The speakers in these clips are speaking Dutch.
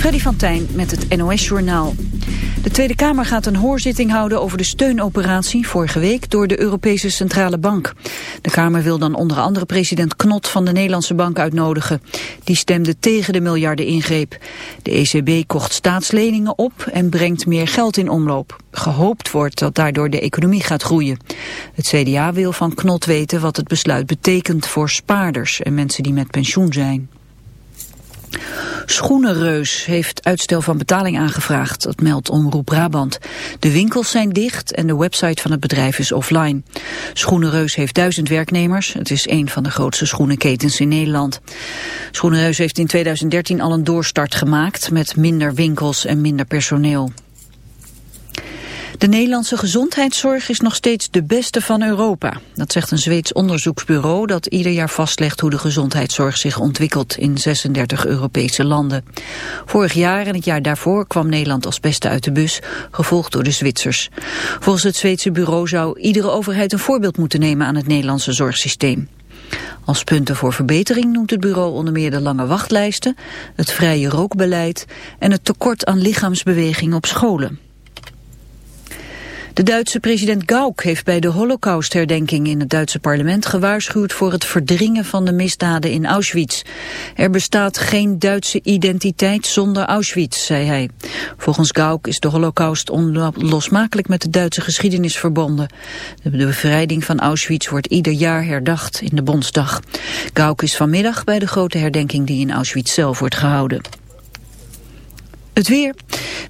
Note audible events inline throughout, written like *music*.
Freddy van Tijn met het NOS-journaal. De Tweede Kamer gaat een hoorzitting houden over de steunoperatie vorige week door de Europese Centrale Bank. De Kamer wil dan onder andere president Knot van de Nederlandse Bank uitnodigen. Die stemde tegen de miljarden ingreep. De ECB kocht staatsleningen op en brengt meer geld in omloop. Gehoopt wordt dat daardoor de economie gaat groeien. Het CDA wil van Knot weten wat het besluit betekent voor spaarders en mensen die met pensioen zijn. Schoenenreus heeft uitstel van betaling aangevraagd, dat meldt Omroep Brabant. De winkels zijn dicht en de website van het bedrijf is offline. Schoenenreus heeft duizend werknemers. Het is een van de grootste schoenenketens in Nederland. Schoenenreus heeft in 2013 al een doorstart gemaakt met minder winkels en minder personeel. De Nederlandse gezondheidszorg is nog steeds de beste van Europa. Dat zegt een Zweeds onderzoeksbureau dat ieder jaar vastlegt hoe de gezondheidszorg zich ontwikkelt in 36 Europese landen. Vorig jaar en het jaar daarvoor kwam Nederland als beste uit de bus, gevolgd door de Zwitsers. Volgens het Zweedse bureau zou iedere overheid een voorbeeld moeten nemen aan het Nederlandse zorgsysteem. Als punten voor verbetering noemt het bureau onder meer de lange wachtlijsten, het vrije rookbeleid en het tekort aan lichaamsbeweging op scholen. De Duitse president Gauck heeft bij de holocaustherdenking in het Duitse parlement gewaarschuwd voor het verdringen van de misdaden in Auschwitz. Er bestaat geen Duitse identiteit zonder Auschwitz, zei hij. Volgens Gauck is de holocaust onlosmakelijk met de Duitse geschiedenis verbonden. De bevrijding van Auschwitz wordt ieder jaar herdacht in de Bondsdag. Gauck is vanmiddag bij de grote herdenking die in Auschwitz zelf wordt gehouden. Het weer.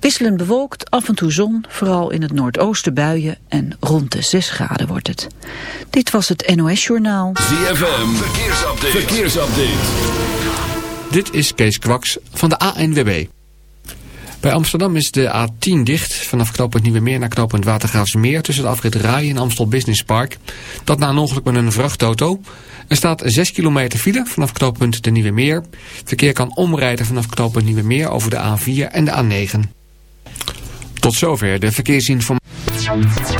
Wisselend bewolkt, af en toe zon, vooral in het noordoosten buien en rond de 6 graden wordt het. Dit was het NOS Journaal. ZFM, verkeersupdate. verkeersupdate. Dit is Kees Kwaks van de ANWB. Bij Amsterdam is de A10 dicht vanaf knooppunt Nieuwe Meer naar knooppunt Watergraafsmeer tussen de afrit Rai en Amstel Business Park. Dat na een ongeluk met een vrachtauto. Er staat 6 kilometer file vanaf knooppunt de Nieuwe Meer. Verkeer kan omrijden vanaf knooppunt Nieuwe Meer over de A4 en de A9. Tot zover de verkeersinformatie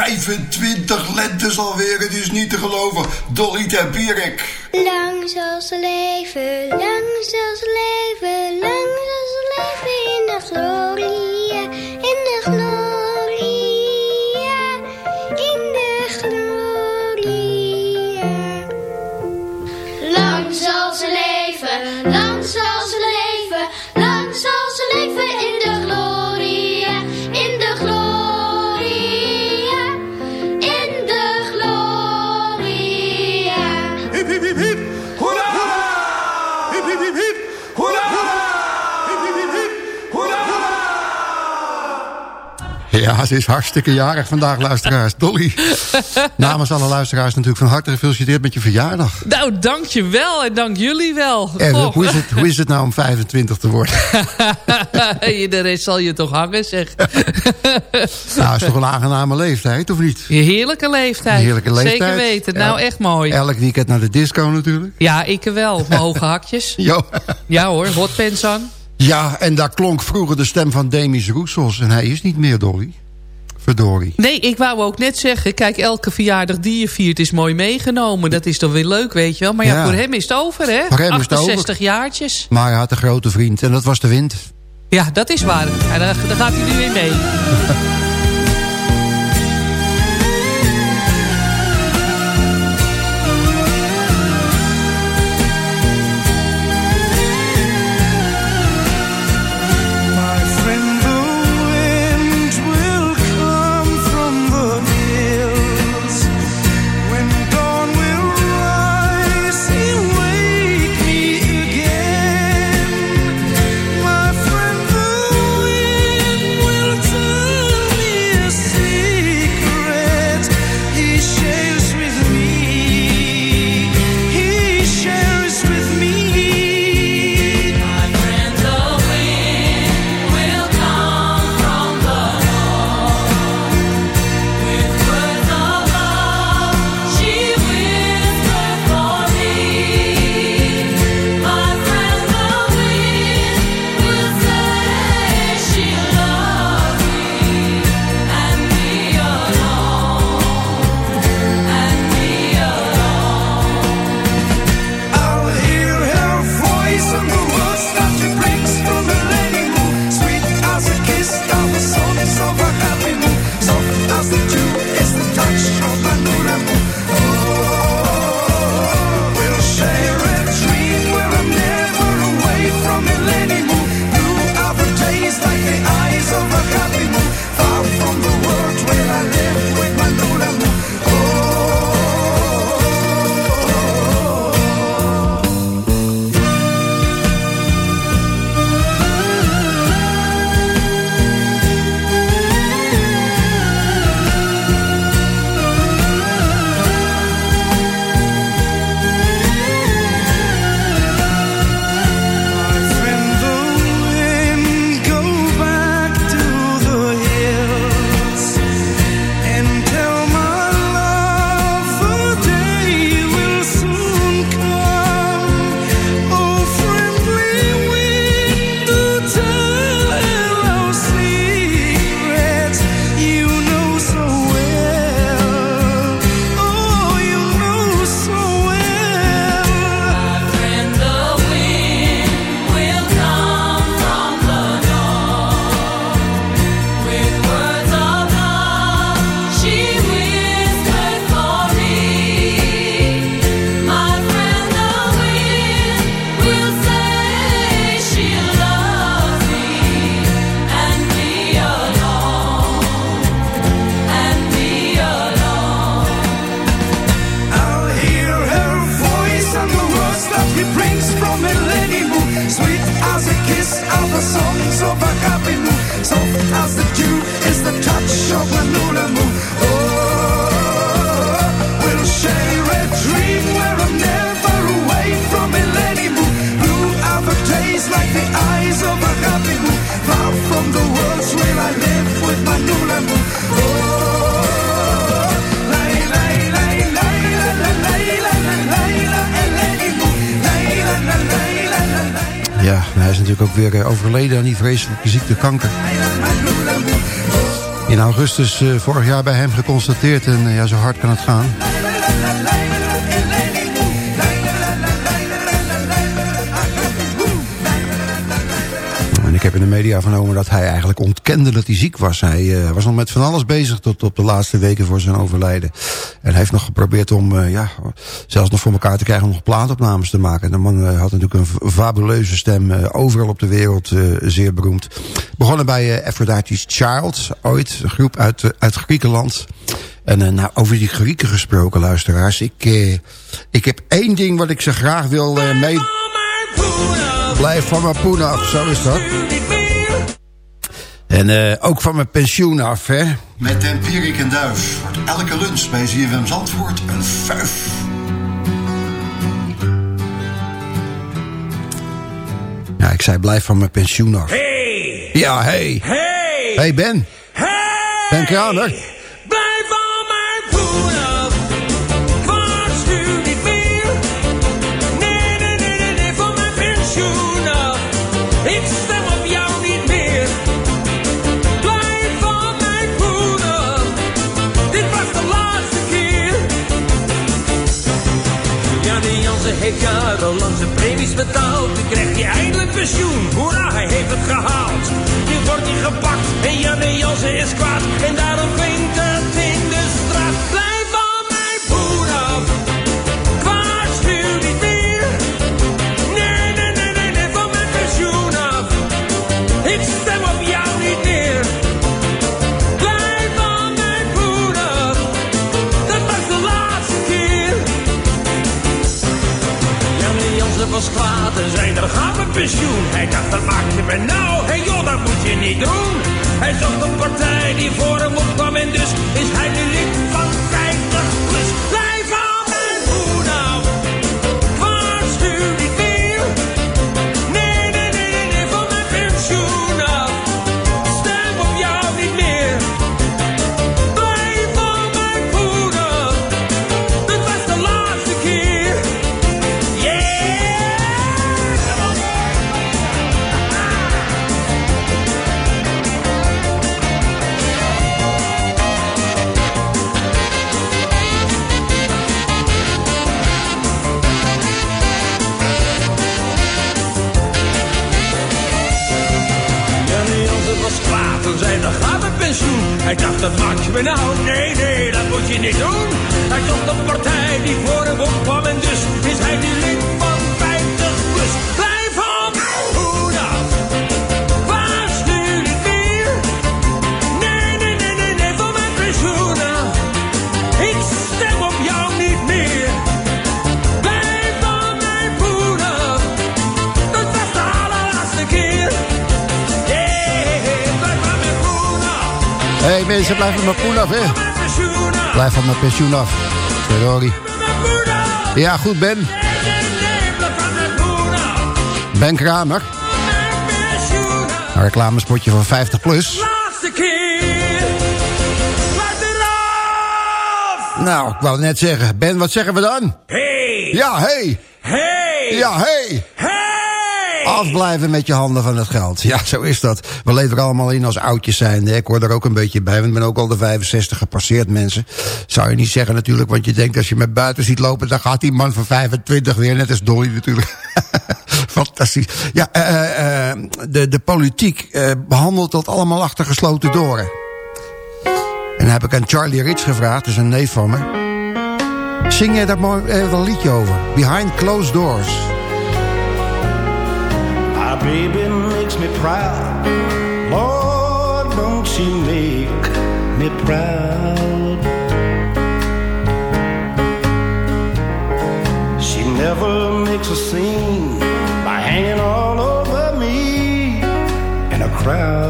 25 lentes alweer. Het is niet te geloven. Dolly ter Pierik. Lang zal leven, Ja, ze is hartstikke jarig vandaag, luisteraars. Dolly. *laughs* Namens alle luisteraars natuurlijk van harte gefeliciteerd met je verjaardag. Nou, dankjewel en dank jullie wel. En Goh. hoe is, het, hoe is het nou om 25 te worden? *laughs* de rest zal je toch hangen, zeg. *laughs* nou, is toch een aangename leeftijd, of niet? Heerlijke leeftijd. Heerlijke leeftijd. Zeker weten. Nou, El- echt mooi. Elk weekend naar de disco natuurlijk. Ja, ik wel. Mijn hoge hakjes. Jo. Ja hoor, hotpants aan. Ja, en daar klonk vroeger de stem van Demis Roussos. En hij is niet meer, Dolly. Verdorie. Nee, ik wou ook net zeggen. Kijk, elke verjaardag die je viert is mooi meegenomen. Dat is toch weer leuk, weet je wel. Maar ja, Ja. voor hem is het over, hè? Voor hem is het over. 68 jaartjes. Maar hij had een grote vriend en dat was de wind. Ja, dat is waar. En daar, daar gaat hij nu weer mee. *laughs* natuurlijk ook weer eh, overleden aan die vreselijke ziekte kanker. In augustus eh, vorig jaar bij hem geconstateerd. En eh, ja, zo hard kan het gaan. Ik heb in de media vernomen dat hij eigenlijk ontkende dat hij ziek was. Hij eh, was nog met van alles bezig tot op de laatste weken voor zijn overlijden. En hij heeft nog geprobeerd om, eh, ja, zelfs nog voor elkaar te krijgen om nog plaatopnames te maken. De man eh, had natuurlijk een fabuleuze stem, overal op de wereld zeer beroemd. Begonnen bij Aphrodite's Child, ooit, een groep uit, uit Griekenland. En nou, over die Grieken gesproken, luisteraars. Ik, ik heb één ding wat ik ze graag wil mee... Blijf van mijn poen af, zo is dat. En eh, ook van mijn pensioen af, hè. Met Tempierik en Duif wordt elke lunch bij ZFM Zandvoort een fuif. Ja, ik zei blijf van mijn pensioen af. Hey! Ja, hey. Hey! Hey Ben. Hey! Ben Kramer. Jarenlang zijn premies betaald. Nu krijgt hij eindelijk pensioen. Hoera, hij heeft het gehaald. Nu wordt hij gepakt en Janne Jansen is kwaad. En daarom klinkt Hij dacht, dat maak je me nou. Hey joh, dat moet je niet doen. Hij zocht een partij die voor hem opkwam en dus is hij nu dat maak je me nou. Nee, nee, dat moet je niet doen. Hij zocht een partij die voor hem opkwam en dus is hij nu lid mensen, blijf van mijn poen af, hè. Blijf van mijn pensioen af. Sorry. Ja, goed, Ben. Ben Kramer. Een reclamespotje van 50 plus. Nou, ik wou net zeggen. Ben, wat zeggen we dan? Hey. Ja, hey. Hey. Ja, hey. Hey. Afblijven met je handen van het geld. Ja, zo is dat. We leven er allemaal in als oudjes zijn. Ik hoor er ook een beetje bij, want ik ben ook al de 65 gepasseerd, mensen. Zou je niet zeggen natuurlijk, want je denkt als je met buiten ziet lopen... dan gaat die man van 25 weer, net als Dolly natuurlijk. *laughs* Fantastisch. Ja, eh, eh, de, de politiek eh, behandelt dat allemaal achter gesloten deuren. En dan heb ik aan Charlie Rich gevraagd, dus een neef van me. Zing jij daar mooi eh, een liedje over? Behind Closed Doors. Baby makes me proud. Lord, don't she make me proud? She never makes a scene by hanging all over me in a crowd.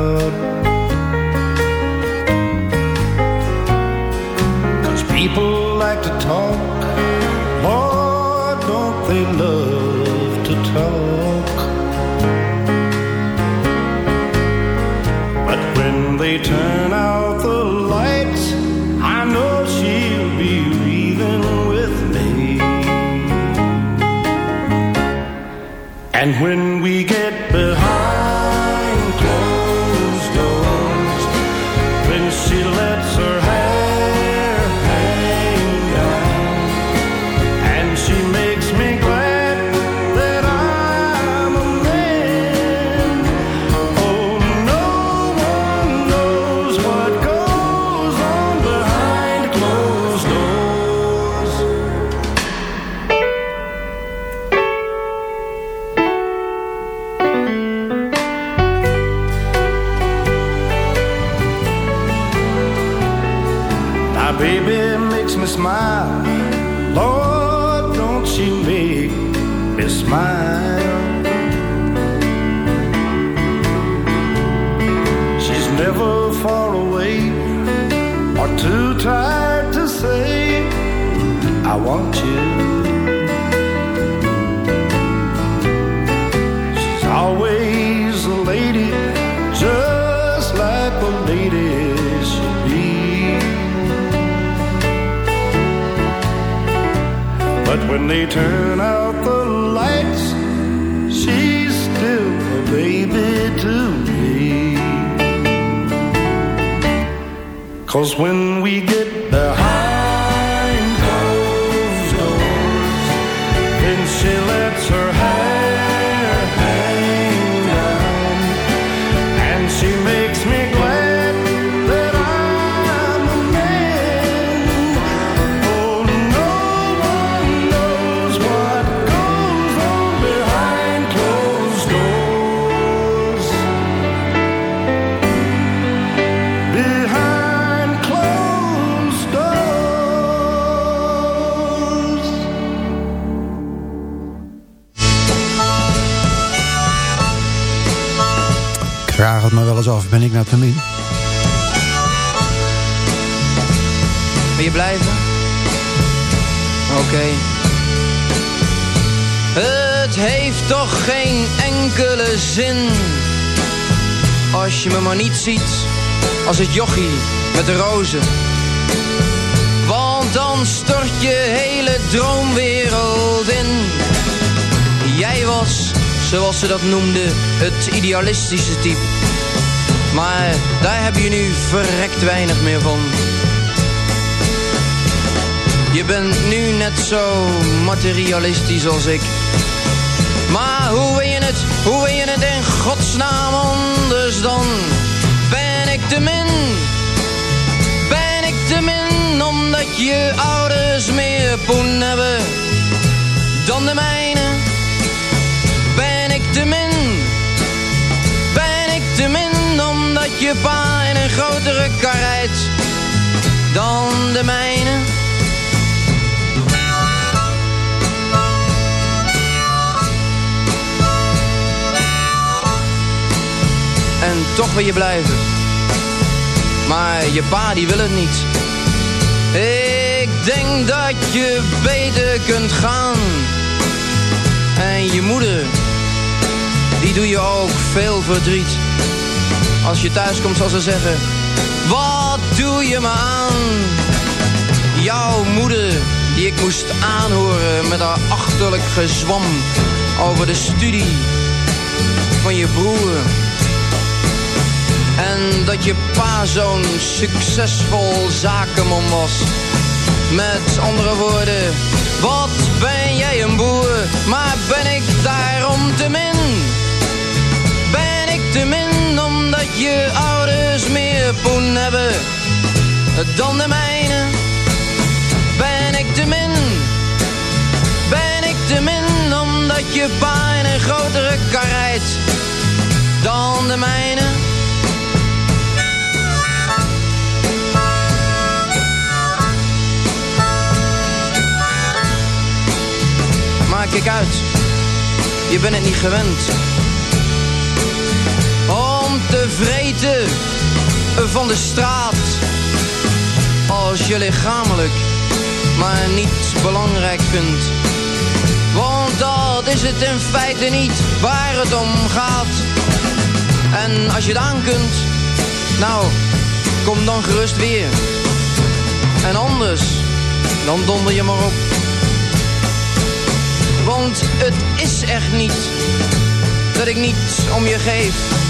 And when we get af, ben ik nou te min? Wil je blijven? Oké. Het heeft toch geen enkele zin Als je me maar niet ziet Als het jochie met de rozen Want dan stort je hele droomwereld in Jij was, zoals ze dat noemden, het idealistische type Maar daar heb je nu verrekt weinig meer van je bent nu net zo materialistisch als ik. Maar hoe wil je het, hoe wil je het in godsnaam anders dan? Ben ik te min? Ben ik te min omdat je ouders meer poen hebben dan de mijne? Ben ik te min? Je pa in een grotere kar rijdt dan de mijne? En toch wil je blijven. Maar je pa die wil het niet. Ik denk dat je beter kunt gaan. En je moeder, die doe je ook veel verdriet. Als je thuis komt zal ze zeggen, wat doe je me aan? Jouw moeder, die ik moest aanhoren met haar achterlijk gezwam over de studie van je broer. En dat je pa zo'n succesvol zakenman was. Met andere woorden, wat ben jij een boer, maar ben ik daarom te min? Ben ik te min omdat je ouders meer poen hebben dan de mijne? Ben ik te min? Ben ik te min omdat je in een grotere kar rijdt dan de mijne? Maar kijk uit, je bent het niet gewend. Te vreten van de straat. Als je lichamelijk maar niet belangrijk vindt. Want dat is het in feite niet waar het om gaat. En als je het aan kunt, nou, kom dan gerust weer. En anders, dan donder je maar op. Want het is echt niet dat ik niets om je geef.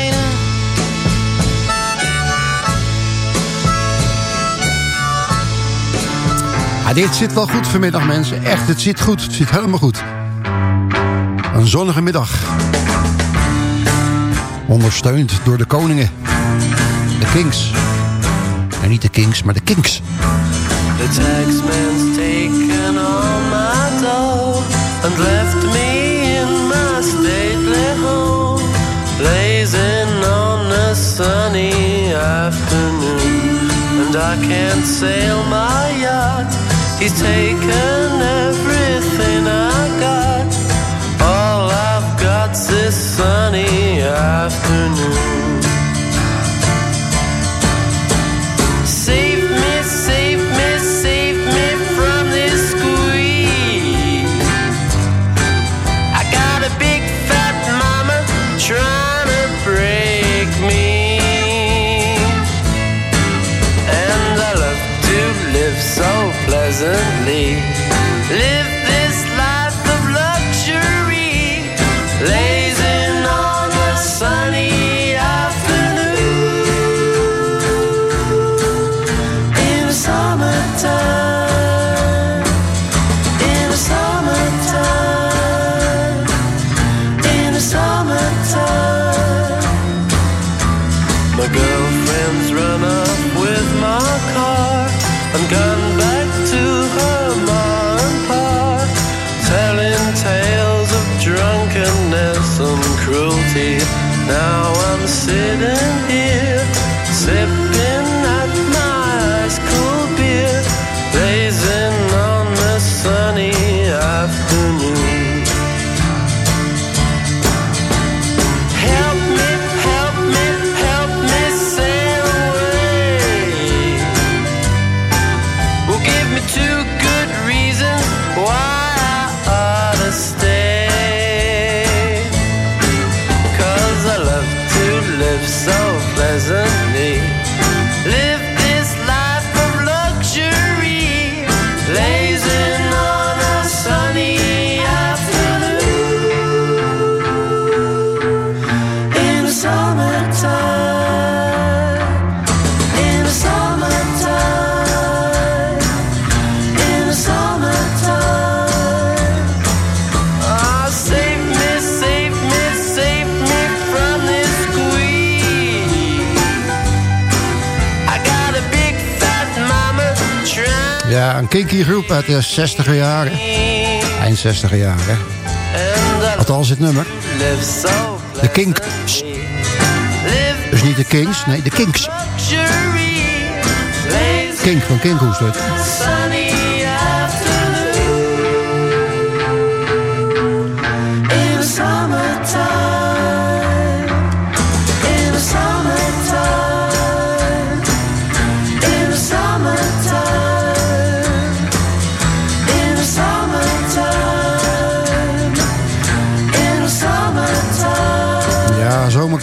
Ja, dit zit wel goed vanmiddag, mensen. Echt, het zit goed. Het zit helemaal goed. Een zonnige middag. Ondersteund door de koningen. De Kings. En niet de Kings, maar de Kings. The taxman's taken all my dough and left me in my stately home, blazing on a sunny afternoon. And I can't sail my yacht. He's taken everything I got. All I've got's this sunny afternoon. Kinky groep uit de 60er jaren. Eind 60er jaren. Althans het nummer. De Kinks. Dus niet de Kings, nee, de Kinks. Kink van Kinkhoest.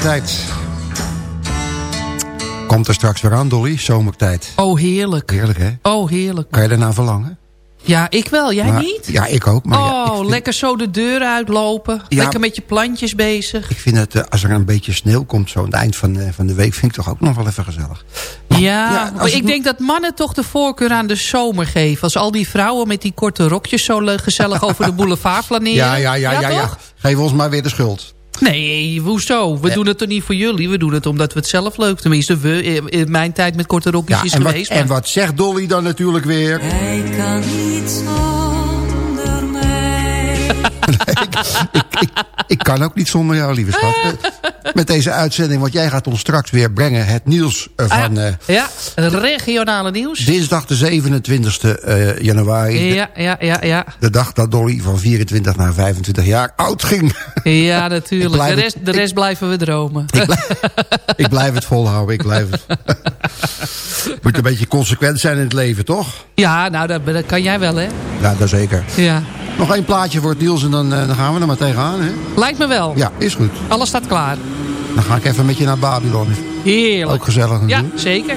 Zomertijd. Komt er straks weer aan, Dolly, zomertijd. Oh, heerlijk. Heerlijk, hè? Oh, heerlijk. Kan je daarna verlangen? Ja, ik wel. Jij Maar- niet? Ja, ik ook. Maar oh, vind, lekker zo de deur uitlopen. Ja. Lekker met je plantjes bezig. ik vind het, eh, als er een beetje sneeuw komt, zo aan het eind van, eh, van de week, vind ik toch ook nog wel even gezellig. Ja, ja, maar als ik denk dat mannen toch de voorkeur aan de zomer geven. Als al die vrouwen met die korte rokjes zo gezellig over de boulevard *laughs* flaneren. Ja, ja, ja, ja, ja. Geef ons maar weer de schuld. Nee, hoezo? We doen het toch niet voor jullie? We doen het omdat we het zelf leuk... Tenminste, we, in- in mijn tijd met korte rokjes Ja, is en, wat, geweest. en wat zegt Dolly dan natuurlijk weer? Hij kan niet zonder mij. *laughs* Ik kan ook niet zonder jou, lieve schat. Eh, Met deze uitzending, want jij gaat ons straks weer brengen... het nieuws eh, Ah, van eh, ja, het regionale nieuws. dinsdag de 27e eh, januari. Ja, ja, ja, ja. De dag dat Dolly van 24 naar 25 jaar oud ging. Ja, Ik natuurlijk. De het- rest, de rest blijven we dromen. ik blijf het volhouden, ik blijf het. *laughs* Moet een beetje consequent zijn in het leven, toch? Ja, nou, dat, dat kan jij wel, hè? Ja, dat zeker. Ja. Nog één plaatje voor het nieuws en dan, dan gaan we er maar tegenaan. Hè? Lijkt me wel. Ja, is goed. Alles staat klaar. Dan ga ik even met je naar Babylon. Heerlijk. Ook gezellig Ja, zeker.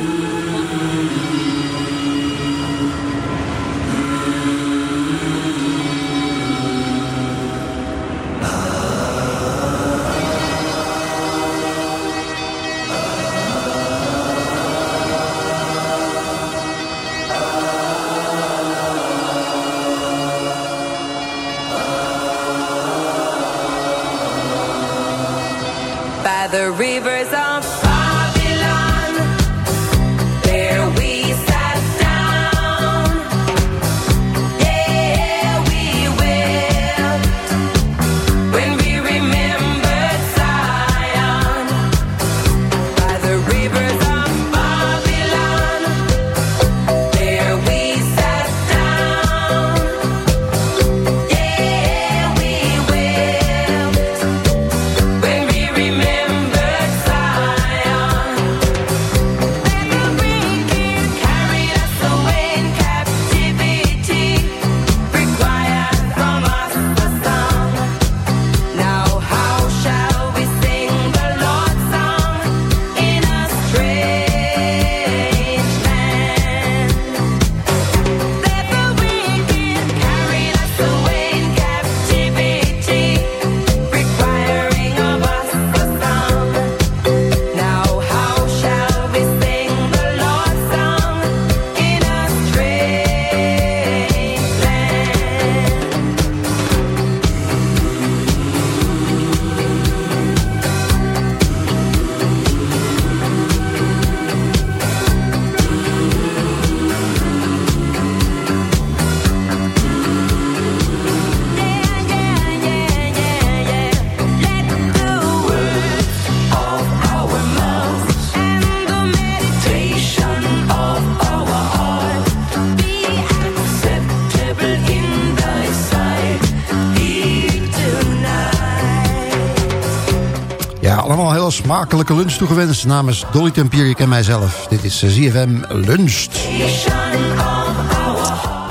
Smakelijke lunch toegewenst namens Dolly Tempierik en mijzelf. Dit is eh, ZFM Luncht.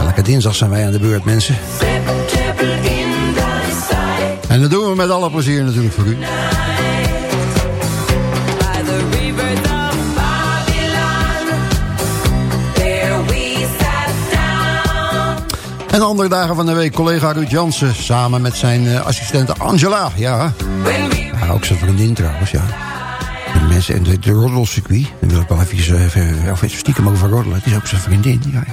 Elke dinsdag zijn wij aan de beurt, mensen. En dat doen we met alle plezier natuurlijk voor u. En andere dagen van de week collega Ruud Jansen... samen met zijn eh, assistente Angela. Ja, ook zijn vriendin trouwens, ja. En de, de roddelcircuit... daar wil ik wel even, eh, even, stiekem over roddelen. Het is ook zijn vriendin, ja.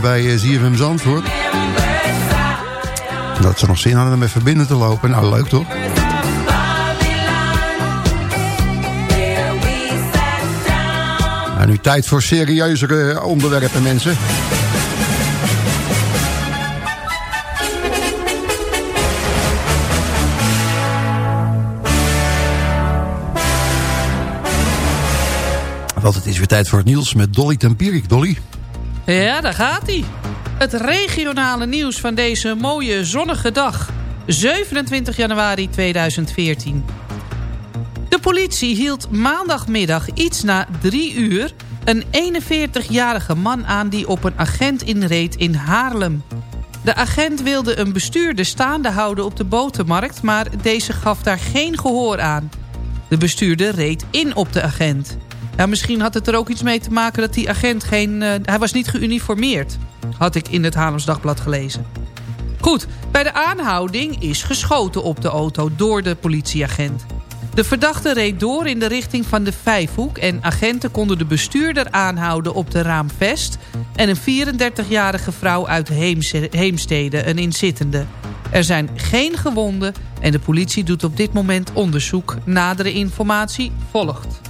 Bij eh, ZFM Zandvoort. Dat ze nog zin hadden om even binnen te lopen. Nou, leuk toch? Nu tijd voor serieuzere onderwerpen, mensen. Want het is weer tijd voor het nieuws met Dolly Tempierik. Dolly? Ja, daar gaat hij. Het regionale nieuws van deze mooie zonnige dag. 27 januari 2014. De politie hield maandagmiddag iets na drie uur... een 41-jarige man aan die op een agent inreed in Haarlem. De agent wilde een bestuurder staande houden op de botermarkt... maar deze gaf daar geen gehoor aan. De bestuurder reed in op de agent. Misschien had het er ook iets mee te maken dat die agent geen... eh, hij was niet geuniformeerd, had ik in het Haarlems Dagblad gelezen. Goed, bij de aanhouding is geschoten op de auto door de politieagent. De verdachte reed door in de richting van de Vijfhoek... en agenten konden de bestuurder aanhouden op de Raamvest... en een 34-jarige vrouw uit Heemstede, een inzittende. Er zijn geen gewonden en de politie doet op dit moment onderzoek. Nadere informatie volgt.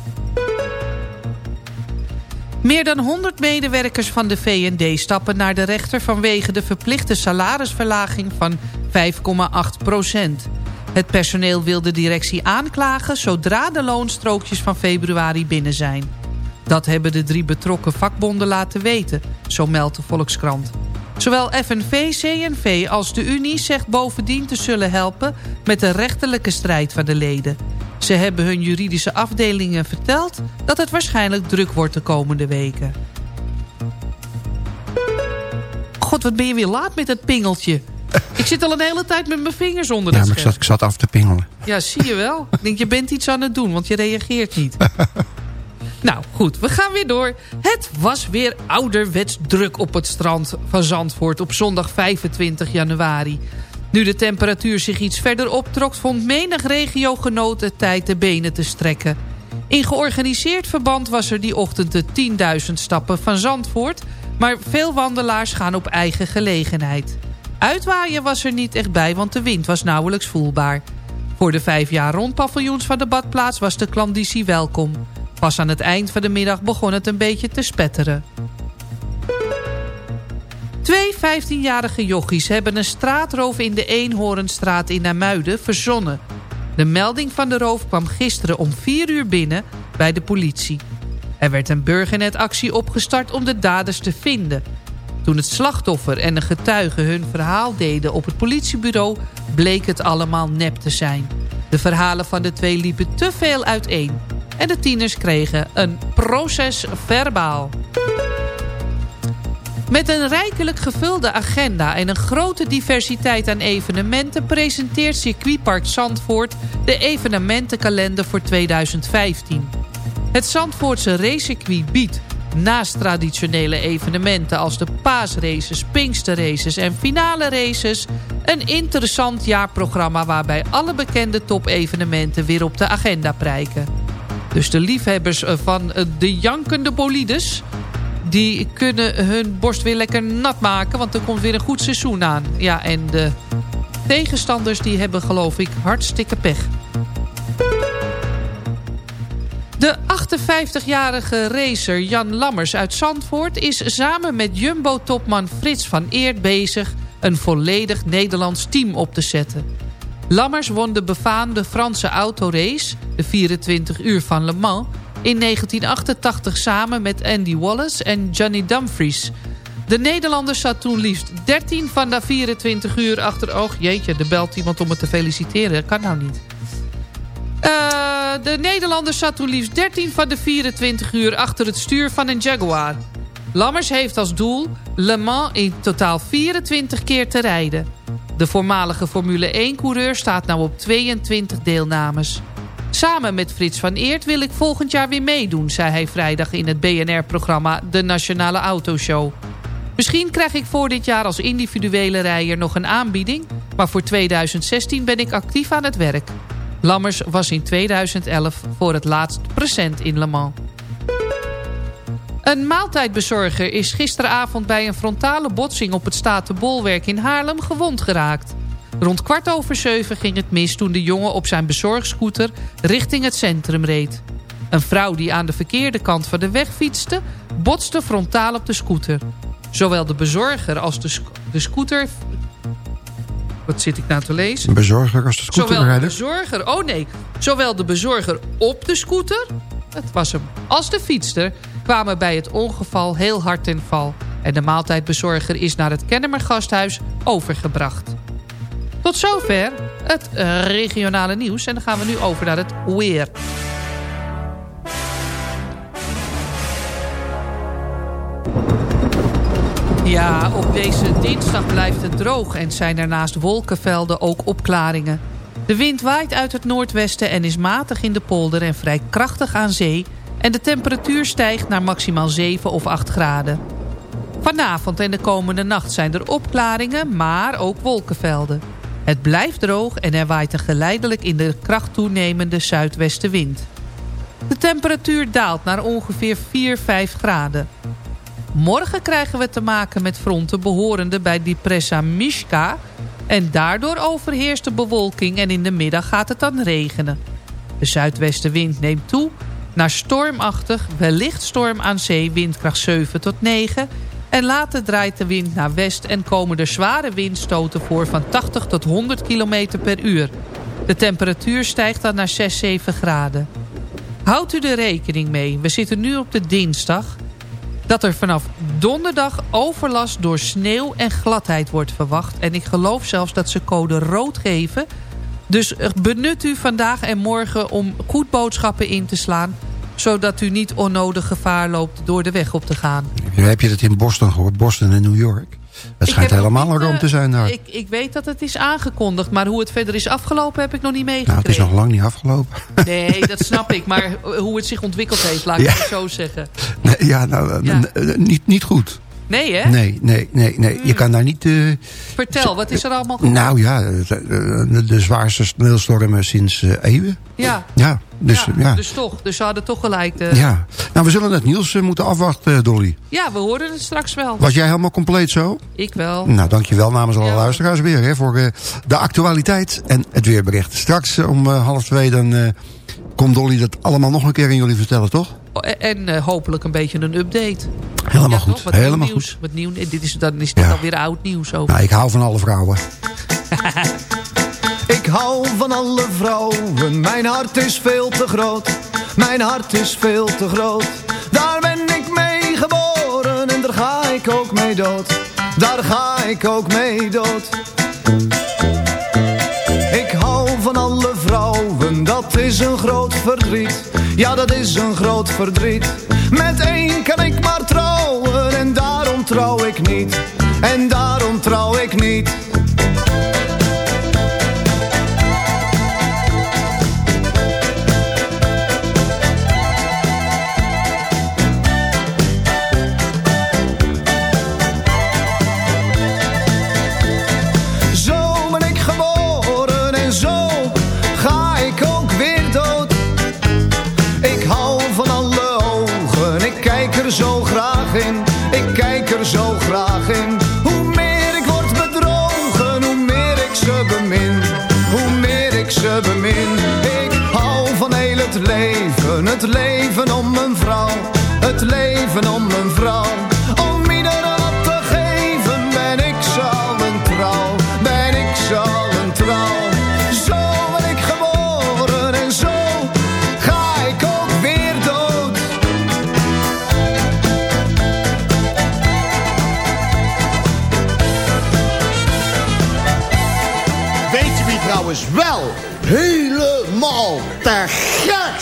Meer dan 100 medewerkers van de V&D stappen naar de rechter... vanwege de verplichte salarisverlaging van 5,8 procent. Het personeel wil de directie aanklagen zodra de loonstrookjes van februari binnen zijn. Dat hebben de drie betrokken vakbonden laten weten, zo meldt de Volkskrant. Zowel FNV, CNV als de Unie zegt bovendien te zullen helpen... met de rechterlijke strijd van de leden. Ze hebben hun juridische afdelingen verteld... dat het waarschijnlijk druk wordt de komende weken. God, wat ben je weer laat met dat pingeltje. Ik zit al een hele tijd met mijn vingers onder Ja, het maar ik zat, ik zat af te pingelen. Ja, zie je wel. Ik denk, je bent iets aan het doen, want je reageert niet. *laughs* nou, goed, we gaan weer door. Het was weer ouderwets druk op het strand van Zandvoort... op zondag 25 januari. Nu de temperatuur zich iets verder optrok... vond menig regiogenoot het tijd de benen te strekken. In georganiseerd verband was er die ochtend de 10.000 stappen van Zandvoort... maar veel wandelaars gaan op eigen gelegenheid. Uitwaaien was er niet echt bij, want de wind was nauwelijks voelbaar. Voor de vijf jaar rond paviljoens van de badplaats was de klandizie welkom. Pas aan het eind van de middag begon het een beetje te spetteren. Twee 15-jarige jochies hebben een straatroof in de Eenhoornstraat in Namuiden verzonnen. De melding van de roof kwam gisteren om 4 uur binnen bij de politie. Er werd een burgernetactie opgestart om de daders te vinden. Toen het slachtoffer en een getuige hun verhaal deden op het politiebureau... bleek het allemaal nep te zijn. De verhalen van de twee liepen te veel uiteen. En de tieners kregen een proces verbaal. Met een rijkelijk gevulde agenda en een grote diversiteit aan evenementen... presenteert Circuitpark Zandvoort de evenementenkalender voor 2015. Het Zandvoortse racecircuit biedt naast traditionele evenementen... als de paasraces, pinksterraces en finale races... een interessant jaarprogramma waarbij alle bekende topevenementen weer op de agenda prijken. Dus de liefhebbers van de jankende bolides die kunnen hun borst weer lekker nat maken... want er komt weer een goed seizoen aan. Ja, en de tegenstanders die hebben geloof ik hartstikke pech. De 58-jarige racer Jan Lammers uit Zandvoort... is samen met Jumbo-topman Frits van Eert bezig... een volledig Nederlands team op te zetten. Lammers won de befaamde Franse autorace... de 24 uur van Le Mans... in 1988 samen met Andy Wallace en Johnny Dumfries. De Nederlander zat toen liefst 13 van de 24 uur achter... Oh jeetje, er belt iemand om me te feliciteren. Dat kan nou niet. Eh, de Nederlander zat toen liefst 13 van de 24 uur achter het stuur van een Jaguar. Lammers heeft als doel Le Mans in totaal 24 keer te rijden. De voormalige Formule 1-coureur staat nou op 22 deelnames. Samen met Frits van Eert wil ik volgend jaar weer meedoen... zei hij vrijdag in het BNR-programma De Nationale Autoshow. Misschien krijg ik voor dit jaar als individuele rijder nog een aanbieding... maar voor 2016 ben ik actief aan het werk. Lammers was in 2011 voor het laatst present in Le Mans. Een maaltijdbezorger is gisteravond bij een frontale botsing op het Statenbolwerk in Haarlem gewond geraakt. Rond kwart over zeven ging het mis toen de jongen op zijn bezorgscooter richting het centrum reed. Een vrouw die aan de verkeerde kant van de weg fietste, botste frontaal op de scooter. Zowel de bezorger als de, sc- de scooter... Wat zit ik nou te lezen? Een bezorger als de Zowel de bezorger, oh nee, zowel de bezorger op de scooter, het was hem, als de fietster kwamen bij het ongeval heel hard ten val. En de maaltijdbezorger is naar het Kennemer gasthuis overgebracht. Tot zover het eh, regionale nieuws. En dan gaan we nu over naar het weer. Ja, op deze dinsdag blijft het droog en zijn er naast wolkenvelden ook opklaringen. De wind waait uit het noordwesten en is matig in de polder en vrij krachtig aan zee... en de temperatuur stijgt naar maximaal 7 of 8 graden. Vanavond en de komende nacht zijn er opklaringen, maar ook wolkenvelden. Het blijft droog en er waait een geleidelijk in de kracht toenemende zuidwestenwind. De temperatuur daalt naar ongeveer 4-5 graden. Morgen krijgen we te maken met fronten behorende bij Depressa Mishka... en daardoor overheerst de bewolking en in de middag gaat het dan regenen. De zuidwestenwind neemt toe naar stormachtig, wellicht storm aan zee, windkracht 7 tot 9... en later draait de wind naar west en komen er zware windstoten voor van 80 tot 100 km per uur. De temperatuur stijgt dan naar 6, 7 graden. Houdt u er rekening mee, we zitten nu op de dinsdag... dat er vanaf donderdag overlast door sneeuw en gladheid wordt verwacht. En ik geloof zelfs dat ze code rood geven. Dus eh, benut u vandaag en morgen om goed boodschappen in te slaan... zodat u niet onnodig gevaar loopt door de weg op te gaan. Heb je dat in Boston gehoord? Boston en New York? Het schijnt helemaal een ramp eh, te zijn daar. Ik, ik weet dat het is aangekondigd, maar hoe het verder is afgelopen heb ik nog niet nou, meegekregen. het is nog lang niet afgelopen. *laughs* Nee, dat snap ik, maar hoe het zich ontwikkeld heeft, laat ik Ja. het zo zeggen. Nee, ja, nou, Ja. eh, niet, niet goed. Nee, hè? Nee, nee, nee, nee. Je kan daar niet... eh, Vertel, wat is er allemaal gebeurd? nou ja, de, de, zwaarste sneeuwstormen sinds eh, eeuwen. Ja, Ja, dus ja. ja. dus toch. Dus ze hadden toch gelijk. De... ja. Nou, we zullen het nieuws eh, moeten afwachten, eh, Dolly. Ja, we horen het straks wel. Was jij helemaal compleet zo? Ik wel. Nou, dankjewel namens alle luisteraars weer hè, voor eh, de actualiteit en het weerbericht. Straks eh, om eh, half twee dan eh, komt Dolly dat allemaal nog een keer aan jullie vertellen, toch? En, en, eh, hopelijk een beetje een update. Helemaal Ja, goed, toch? Wat helemaal nieuw goed. Wat nieuw, dit is, dan is dit Ja. alweer oud nieuws. Ook. Nou, ik hou van alle vrouwen. *laughs* Ik hou van alle vrouwen, mijn hart is veel te groot. Mijn hart is veel te groot. Daar ben ik mee geboren en daar ga ik ook mee dood. Daar ga ik ook mee dood. Ik hou van alle is een groot verdriet. Ja, dat is een groot verdriet. Met één kan ik maar trouwen en daarom trouw ik niet. En daarom trouw ik niet. Zo graag in.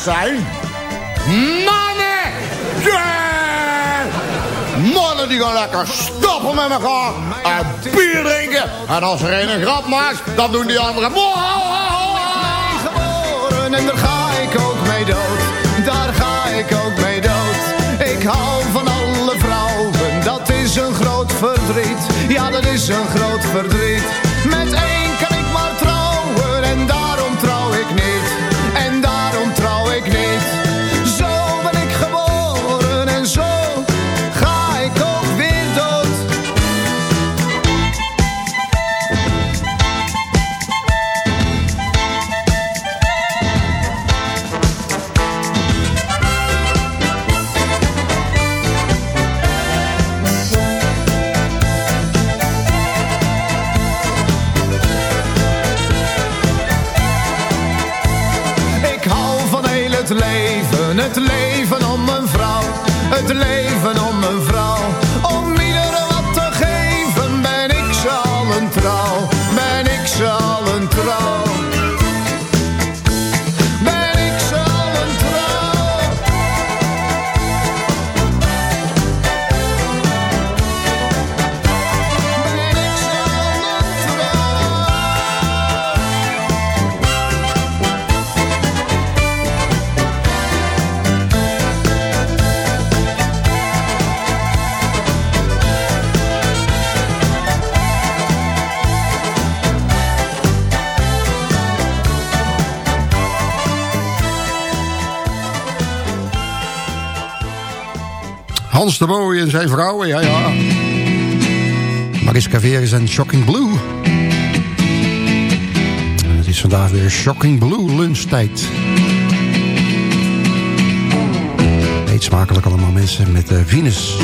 Zijn? Mannen! Mannen die gaan lekker stoppen met elkaar en bier drinken. En als er een grap maakt, dan doen die anderen... geboren en daar ga ik ook mee dood. Daar ga ik ook mee dood. Ik hou van alle vrouwen, dat is een groot verdriet. Ja, dat is een groot verdriet. Het leven om een vrouw, het leven om Hans de Boy en zijn vrouwen, ja ja. Mariska Veres en Shocking Blue. Het is vandaag weer Shocking Blue lunchtijd. Eet smakelijk allemaal mensen met uh, Venus.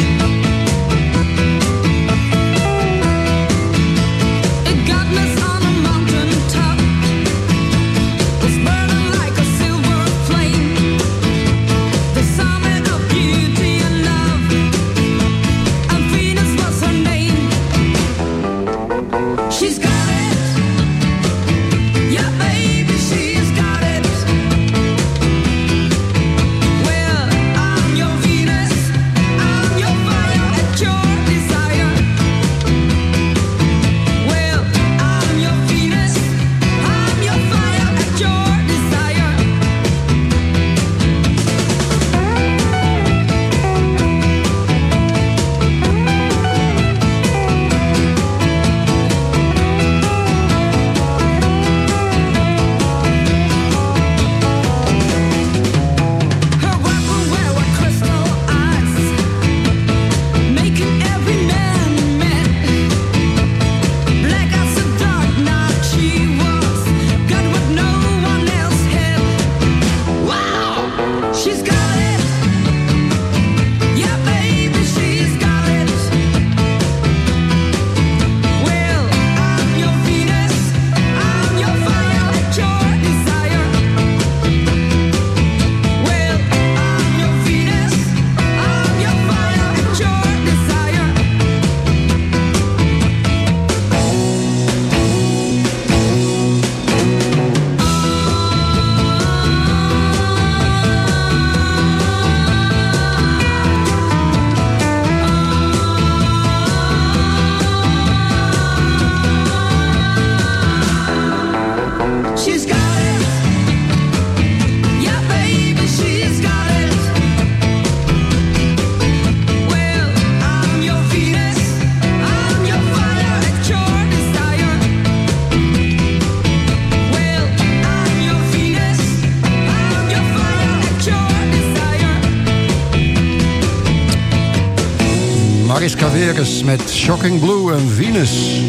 Met Shocking Blue en Venus.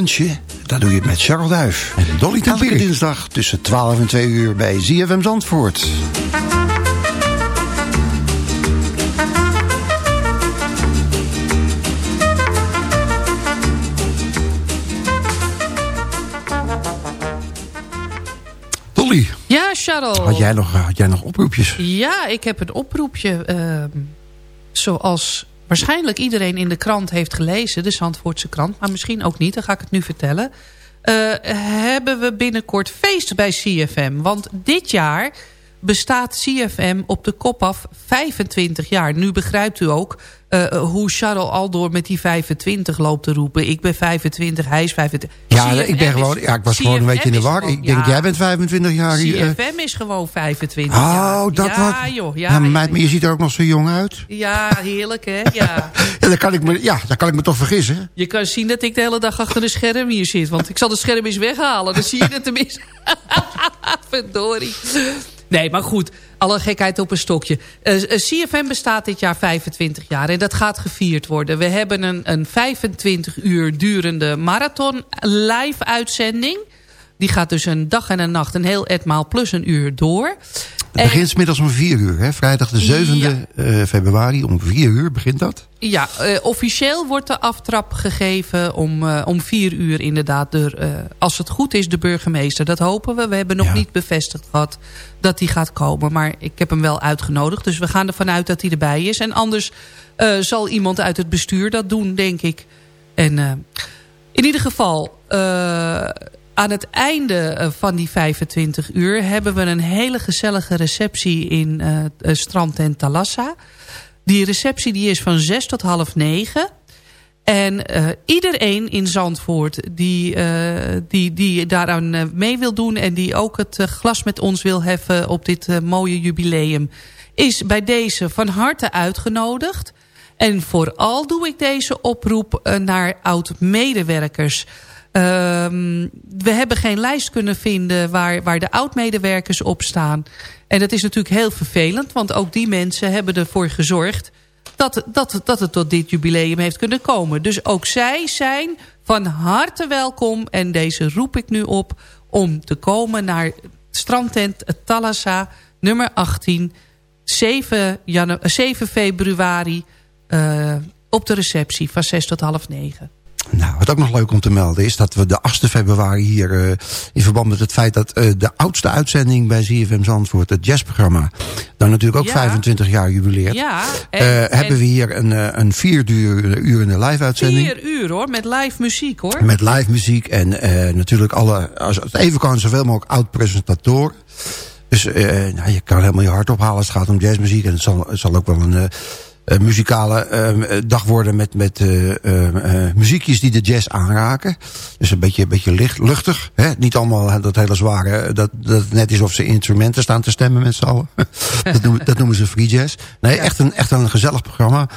Lunchen, dat doe je met Charles Duif. En Dolly Elke dinsdag tussen 12 en 2 uur bij ZFM Zandvoort. Dolly, Ja, Charles. had jij nog, had jij nog oproepjes? Ja, ik heb een oproepje. ehm, zoals waarschijnlijk iedereen in de krant heeft gelezen. De Zandvoortse krant. Maar misschien ook niet. Dan ga ik het nu vertellen. Eh, hebben we binnenkort feest bij CFM. Want dit jaar bestaat CFM op de kop af 25 jaar. Nu begrijpt u ook eh, hoe Charles Aldoor met die 25 loopt te roepen. Ik ben 25, hij is 25. Ja, CFM ik, ben gewoon, ja, ik was gewoon een beetje in de war. Ik denk, ja, jij bent 25 jaar. eh. CFM is gewoon 25 jaar. Oh, dat ja, wat. joh. Ja, meid, maar je ziet er ook nog zo jong uit. ja, heerlijk hè. Ja. *laughs* Ja, dan kan ik me, ja, dan kan ik me toch vergissen. Je kan zien dat ik de hele dag achter een scherm hier zit. Want ik zal het scherm eens weghalen. Dan zie je het tenminste. *laughs* Verdorie. Nee, maar goed. Alle gekheid op een stokje. Eh, eh, CFM bestaat dit jaar 25 jaar. En dat gaat gevierd worden. We hebben een, een 25 uur durende marathon live uitzending. Die gaat dus een dag en een nacht. Een heel etmaal plus een uur door. Het begint middags om 4 uur. Hè? Vrijdag de 7e eh, februari om 4 uur begint dat. Ja, eh, officieel wordt de aftrap gegeven om, eh, om vier uur inderdaad. Door, als het goed is, de burgemeester. Dat hopen we. We hebben nog niet bevestigd gehad dat hij gaat komen. Maar ik heb hem wel uitgenodigd. Dus we gaan ervan uit dat hij erbij is. En anders zal iemand uit het bestuur dat doen, denk ik. En in ieder geval... aan het einde eh, van die 25 uur hebben we een hele gezellige receptie in eh eh, strandtent Talassa. Die receptie die is van 6 tot half 9. En iedereen in Zandvoort die, eh, die, die daaraan mee wil doen... en die ook het glas met ons wil heffen op dit mooie jubileum... is bij deze van harte uitgenodigd. En vooral doe ik deze oproep naar oud-medewerkers... Ehm, we hebben geen lijst kunnen vinden waar, waar de oud-medewerkers op staan. En dat is natuurlijk heel vervelend, want ook die mensen hebben ervoor gezorgd dat, dat, dat het tot dit jubileum heeft kunnen komen. Dus ook zij zijn van harte welkom. En deze roep ik nu op om te komen naar strandtent Talassa, nummer 18, 7, janu 7 februari, eh, op de receptie van 6 tot half 9. Nou, wat ook nog leuk om te melden is dat we de 8e februari hier... eh, in verband met het feit dat eh, de oudste uitzending bij ZFM Zandvoort... het jazzprogramma, dan natuurlijk ook Ja. 25 jaar jubileert... Ja, en- eh, en- hebben we hier een, een vier uur, urende live-uitzending... Vier uur hoor, met live muziek hoor. Met live muziek en natuurlijk alle, als het even kan, zoveel mogelijk oud-presentatoren. Dus nou, je kan helemaal je hart ophalen als het gaat om jazzmuziek. En het zal, het zal ook wel een muzikale eh, dag worden met, met eh, eh, eh, muziekjes die de jazz aanraken. Dus een beetje, een beetje licht, luchtig. Hè? Niet allemaal dat hele zware, eh, dat, dat het net is of ze instrumenten staan te stemmen met z'n allen. *laughs* dat, noemen, dat noemen ze free jazz. Nee, echt, een, echt een gezellig programma.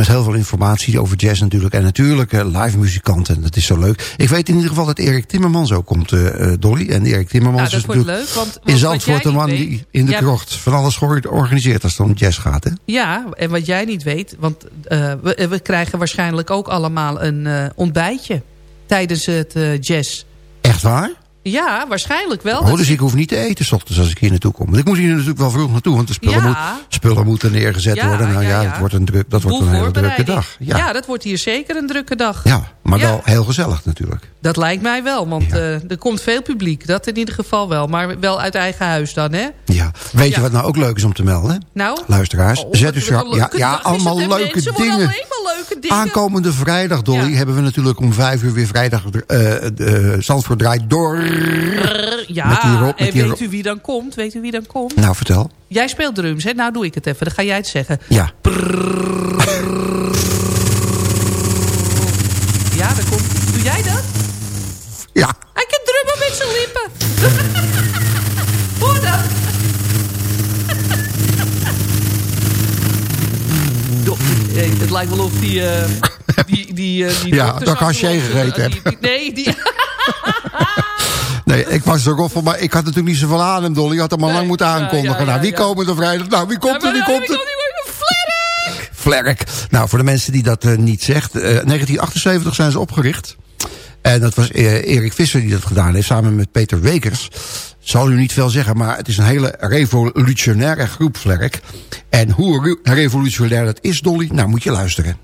Met heel veel informatie over jazz natuurlijk. En natuurlijk eh, live muzikanten. Dat is zo leuk. Ik weet in ieder geval dat Erik Timmermans ook komt, eh, eh, Dolly. En Erik Timmermans Nou, dat is natuurlijk leuk, want- in want Zandvoort een man die in de Ja. krocht van alles organiseert als het om jazz gaat. Hè? Ja, en wat jij niet weet, want we, we krijgen waarschijnlijk ook allemaal een ontbijtje tijdens het jazz. Echt waar? Ja, waarschijnlijk wel. Oh, dus ik hoef niet te eten s ochtends als ik hier naartoe kom. Want ik moet hier natuurlijk wel vroeg naartoe, want de spullen, Ja. moet, spullen moeten neergezet Ja, worden. Nou ja, dat wordt een, druk, dat wordt een hele drukke dag. Ja. Dat wordt hier zeker een drukke dag. ja maar wel heel gezellig natuurlijk. Dat lijkt mij wel, want eh, er komt veel publiek. Dat in ieder geval wel, maar wel uit eigen huis dan, hè? Ja. Weet je wat nou ook leuk is om te melden? Nou? Luisteraars, Oh, zet u Ja, ja allemaal leuke dingen. aankomende vrijdag, Dolly, hebben we natuurlijk om vijf uur weer vrijdag uh, Zandvoort draait door. Ja, en weet u wie dan komt? Weet u wie dan komt? Nou, vertel. Jij speelt drums, hè? Nou doe ik het even. Dan ga jij het zeggen. Ja. Ja, dan komt Doe jij dat? Ja. Hij kan drummen met zijn lippen. *laughs* Hoor dat? *laughs* Do- eh, het lijkt wel of die... eh, die, die, eh, die Ja, dat ik gegeten heb. Nee, die... *laughs* Nee, ik was er roffel, maar ik had natuurlijk niet zoveel aan hem, Dolly. Je had hem al lang moeten aankondigen. ja, ja, nou, wie komen er vrijdag? Nou, wie komt er? Wie komt er? Flerk! Flerk. Nou, voor de mensen die dat eh, niet zegt. eh 1978 zijn ze opgericht. En dat was eh, Erik Visser die dat gedaan heeft, samen met Peter Wekers. Zal u niet veel zeggen, maar het is een hele revolutionaire groep, Flerk. En hoe re- revolutionair dat is, Dolly, nou moet je luisteren.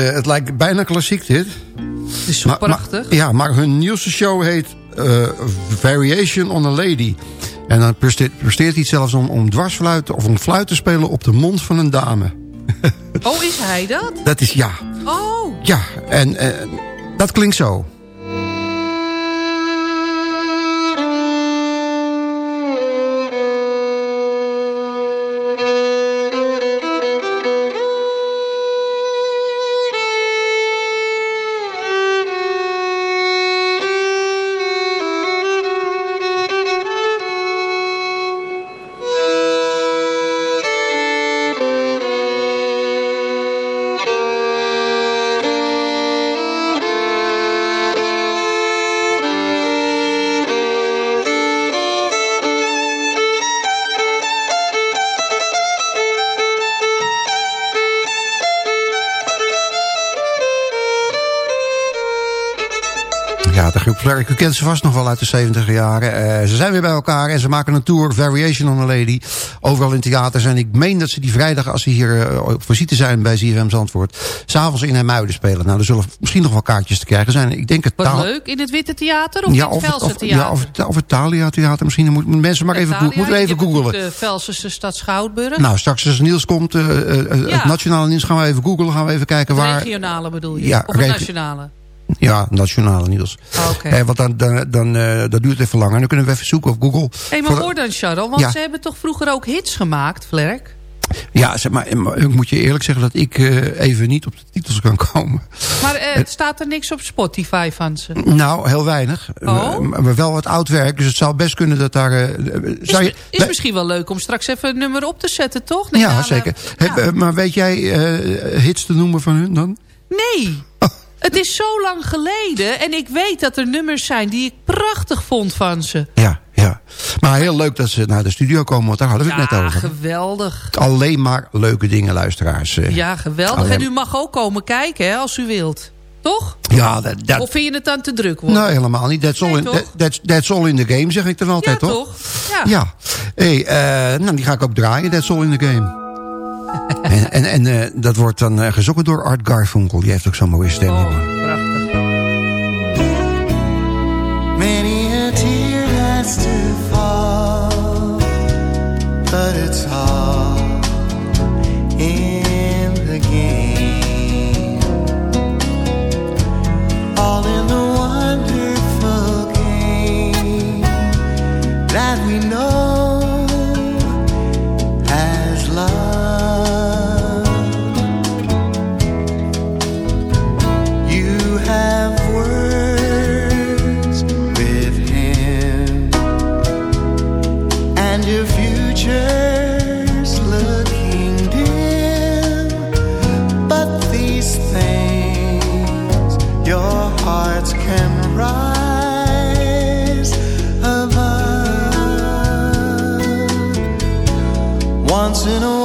Het lijkt, eh, het lijkt bijna klassiek, dit. Het is zo Maar- maar- prachtig. ja, maar hun nieuwste show heet eh, Variation on a Lady. En dan presteert, presteert hij zelfs om, om dwarsfluiten of om fluit te spelen op de mond van een dame. Oh, is hij dat? Dat is ja. Oh. Ja, en eh, dat klinkt zo. U kent ze vast nog wel uit de 70 jaren. Eh, ze zijn weer bij elkaar en ze maken een tour, Variation on a Lady. Overal in theaters. En ik meen dat ze die vrijdag, als ze hier eh, op visite zijn bij ZFM Zandvoort... s'avonds in Hermuiden spelen. Nou, er zullen misschien nog wel kaartjes te krijgen zijn. Ik denk het Wat leuk. In het Witte Theater of in het Velse of, Theater? ja, of, het- of het Thalia Theater. Misschien moeten mensen maar even, Thalia, moeten even natuurlijk De Velsense stad Schouwburg. Nou, straks als Niels komt, eh, Ja. het nationale nieuws gaan we even googlen. Gaan we even kijken Het waar... regionale bedoel je? Ja, of het nationale? Ja, nationale nieuws. Ah, Oké. Eh, want dan, dan, dan, eh, dat duurt even langer. Dan kunnen we even zoeken op Google. Hé, maar hoor dan, Sharon. Want Ja. ze hebben toch vroeger ook hits gemaakt, Flerk? Ja, zeg maar, maar ik moet je eerlijk zeggen dat ik eh, even niet op de titels kan komen. Maar eh, het staat er niks op Spotify van ze. Nou, heel weinig. Oh. Maar wel wat oud werk. Dus het zou best kunnen dat daar... zou je, Is misschien wel leuk om straks even een nummer op te zetten, toch? Nee, ja, nou, zeker. Heb, eh, maar weet jij hits te noemen van hun dan? Nee. Het is zo lang geleden. En ik weet dat er nummers zijn die ik prachtig vond van ze. Ja, ja. Maar heel leuk dat ze naar de studio komen, want daar hadden we het Ja, net over. geweldig. Alleen maar leuke dingen, luisteraars. eh. Ja, geweldig. Alleen- En u mag ook komen kijken, hè, als u wilt. Toch? Ja, dat, dat, Of vind je het dan te druk worden? nee, helemaal niet. That's, all in, that- that's, that's all in the game, zeg ik dan altijd, ja, toch? toch? Ja. Ja. Hey, eh, nou, die ga ik ook draaien. That's all in the game. En en, en eh, dat wordt dan eh, gezongen door Art Garfunkel. Die heeft ook zo'n mooie stem. jongen. Many a tear has to fall, hearts can rise above. Once in a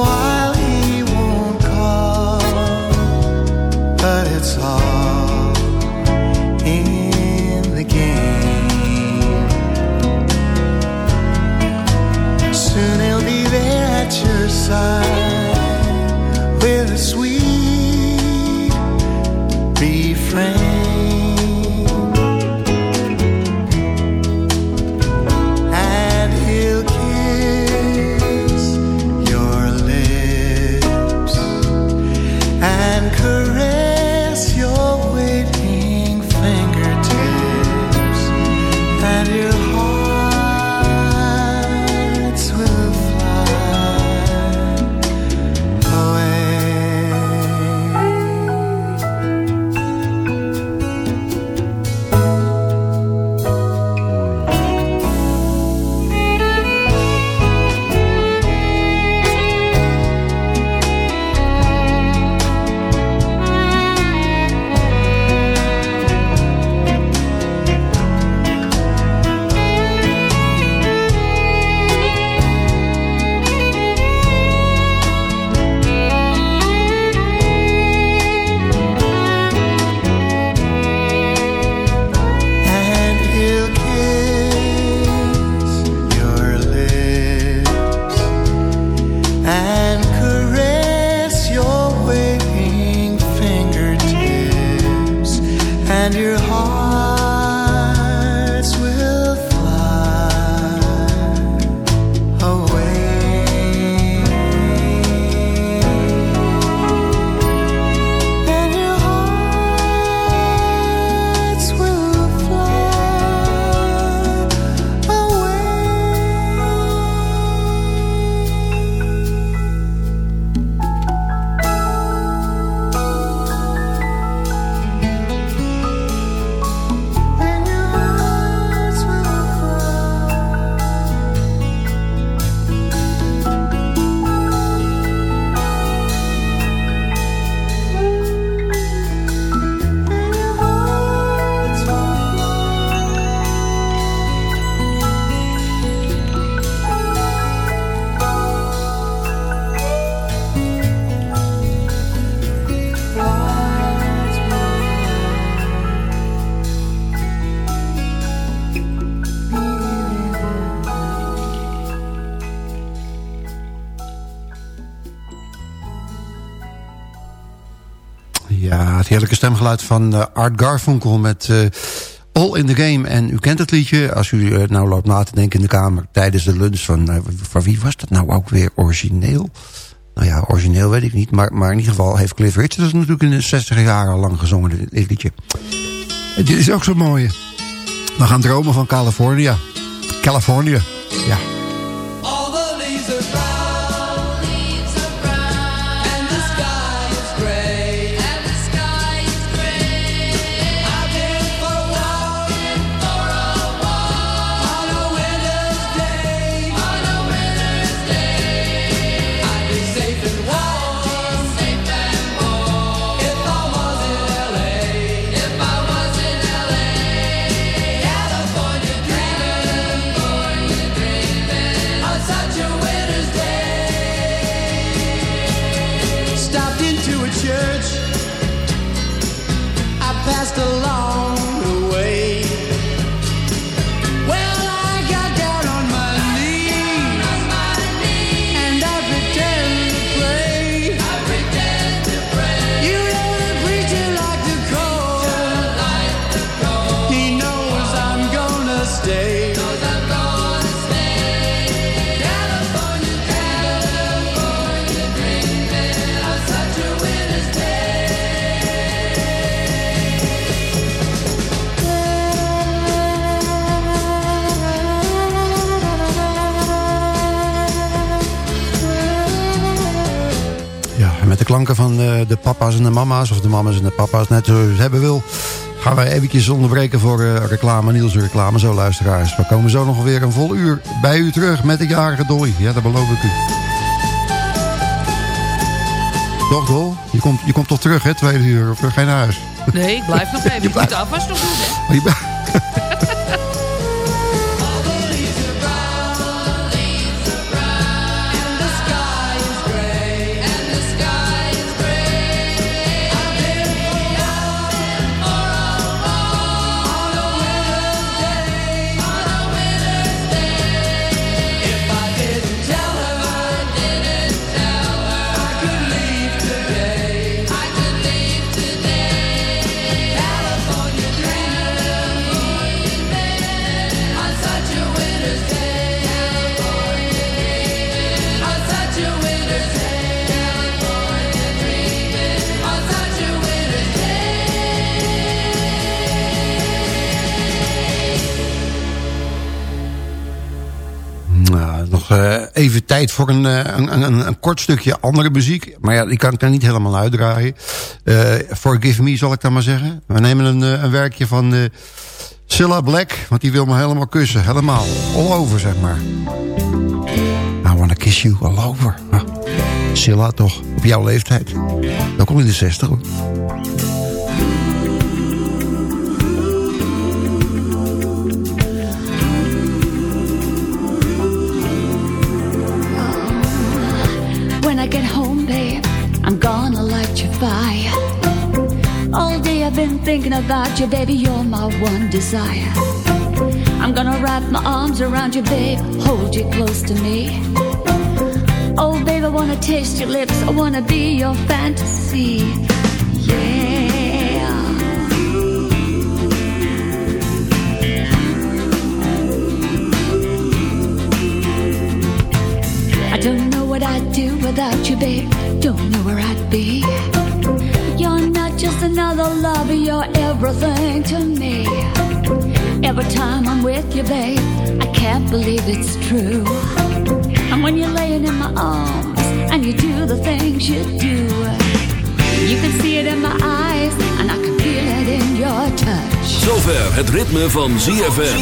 stemgeluid van eh, Art Garfunkel met eh, All in the Game. En u kent het liedje, als u eh, nou loopt na te denken in de kamer... tijdens de lunch van, van wie was dat nou ook weer origineel? Nou ja, origineel weet ik niet. Maar, maar in ieder geval heeft Cliff Richard natuurlijk in de 60 jaar al lang gezongen, dit, liedje. Dit is ook zo mooi. We gaan dromen van California. California, ja. Klanken van eh, de papa's en de mama's... of de mama's en de papa's, net het hebben wil... gaan wij eventjes onderbreken voor eh, reclame, Niels reclame. Zo, luisteraars. We komen zo nog weer een vol uur bij u terug met de jarige Dolly. Ja, dat beloof ik u. Toch, Dol? Je komt, je komt toch terug, hè, tweede uur? Of ga je naar huis? Nee, ik blijf nog even. Je moet de afwas nog doen, hè? *laughs* even tijd voor een, eh, een, een, een kort stukje andere muziek. Maar ja, die kan ik er niet helemaal uitdraaien. Eh Forgive Me, zal ik dan maar zeggen. We nemen een, eh, een werkje van eh Cilla Black. Want die wil me helemaal kussen. Helemaal. All over, zeg maar. I wanna kiss you all over. Ah, Cilla toch, op jouw leeftijd. Ook al in de 60 hoor. Been thinking about you, baby, you're my one desire. I'm gonna wrap my arms around you, babe, hold you close to me. Oh, babe, I wanna taste your lips, I wanna be your fantasy. Yeah. I don't know what I'd do without you, babe. Don't know where I'd be. Just another lover, you're everything to me. Every time I'm with you, babe, I can't believe it's true. And when you're laying in my arms and you do the things you do, you can see it in my eyes and I can feel it in your touch. Zover het ritme van ZFM.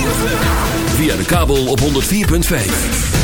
Via de kabel op 104.5.